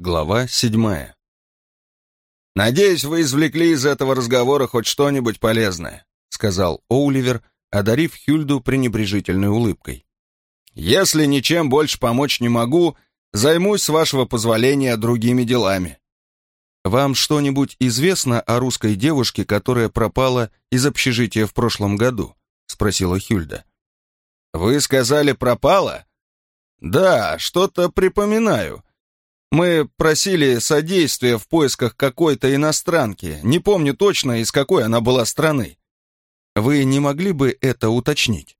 Глава седьмая. «Надеюсь, вы извлекли из этого разговора хоть что-нибудь полезное», сказал Оуливер, одарив Хюльду пренебрежительной улыбкой. «Если ничем больше помочь не могу, займусь, с вашего позволения, другими делами». «Вам что-нибудь известно о русской девушке, которая пропала из общежития в прошлом году?» спросила Хюльда. «Вы сказали, пропала?» «Да, что-то припоминаю. Мы просили содействия в поисках какой-то иностранки. Не помню точно, из какой она была страны. Вы не могли бы это уточнить?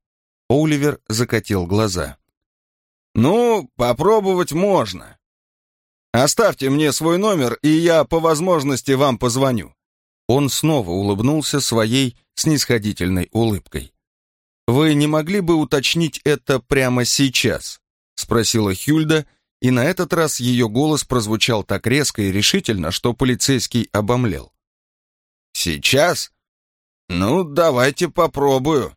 Оливер закатил глаза. Ну, попробовать можно. Оставьте мне свой номер, и я по возможности вам позвоню. Он снова улыбнулся своей снисходительной улыбкой. «Вы не могли бы уточнить это прямо сейчас?» — спросила Хюльда, и на этот раз ее голос прозвучал так резко и решительно, что полицейский обомлел. «Сейчас? Ну, давайте попробую».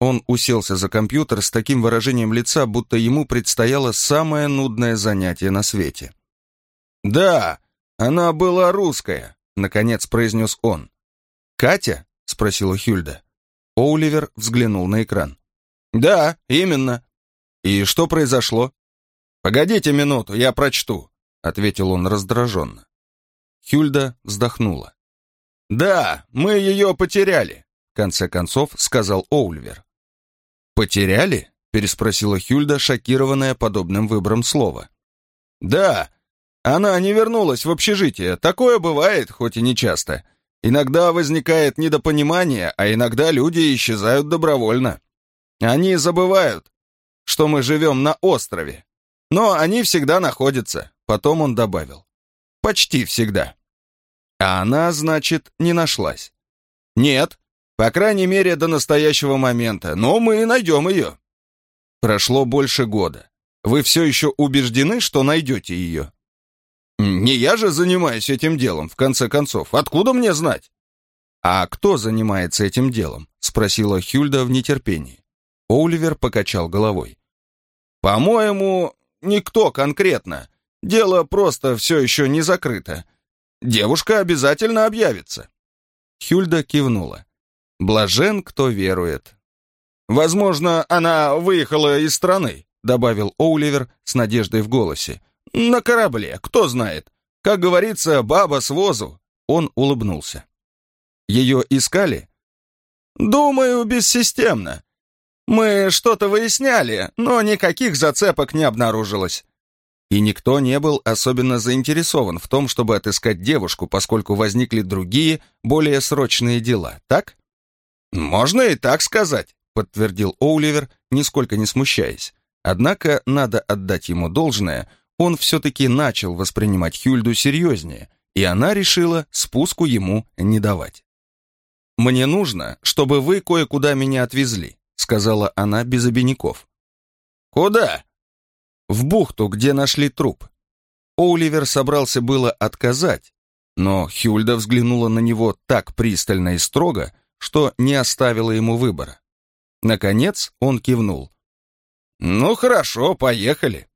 Он уселся за компьютер с таким выражением лица, будто ему предстояло самое нудное занятие на свете. «Да, она была русская», — наконец произнес он. «Катя?» — спросила Хюльда. Оуливер взглянул на экран. «Да, именно. И что произошло?» «Погодите минуту, я прочту», — ответил он раздраженно. Хюльда вздохнула. «Да, мы ее потеряли», — в конце концов сказал Оульвер. «Потеряли?» — переспросила Хюльда, шокированная подобным выбором слова. «Да, она не вернулась в общежитие. Такое бывает, хоть и не часто. Иногда возникает недопонимание, а иногда люди исчезают добровольно. Они забывают, что мы живем на острове, но они всегда находятся, потом он добавил. Почти всегда. А она, значит, не нашлась. Нет, по крайней мере, до настоящего момента, но мы найдем ее. Прошло больше года. Вы все еще убеждены, что найдете ее? Не я же занимаюсь этим делом, в конце концов. Откуда мне знать? А кто занимается этим делом? Спросила Хюльда в нетерпении. Оливер покачал головой. По-моему, Никто конкретно. Дело просто все еще не закрыто. Девушка обязательно объявится». Хюльда кивнула. «Блажен, кто верует». «Возможно, она выехала из страны», добавил Оуливер с надеждой в голосе. «На корабле, кто знает. Как говорится, баба с возу». Он улыбнулся. «Ее искали?» «Думаю, бессистемно. Мы что-то выясняли, но никаких зацепок не обнаружилось. И никто не был особенно заинтересован в том, чтобы отыскать девушку, поскольку возникли другие, более срочные дела, так? Можно и так сказать, подтвердил Оуливер, нисколько не смущаясь. Однако, надо отдать ему должное, он все-таки начал воспринимать Хюльду серьезнее, и она решила спуску ему не давать. «Мне нужно, чтобы вы кое-куда меня отвезли сказала она без обиняков. «Куда?» «В бухту, где нашли труп». Оливер собрался было отказать, но Хюльда взглянула на него так пристально и строго, что не оставила ему выбора. Наконец он кивнул. «Ну хорошо, поехали».